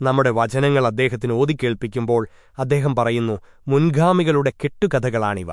നമ്മുടെ വചനങ്ങൾ അദ്ദേഹത്തിന് ഓതിക്കേൾപ്പിക്കുമ്പോൾ അദ്ദേഹം പറയുന്നു മുൻഗാമികളുടെ കെട്ടുകഥകളാണിവ.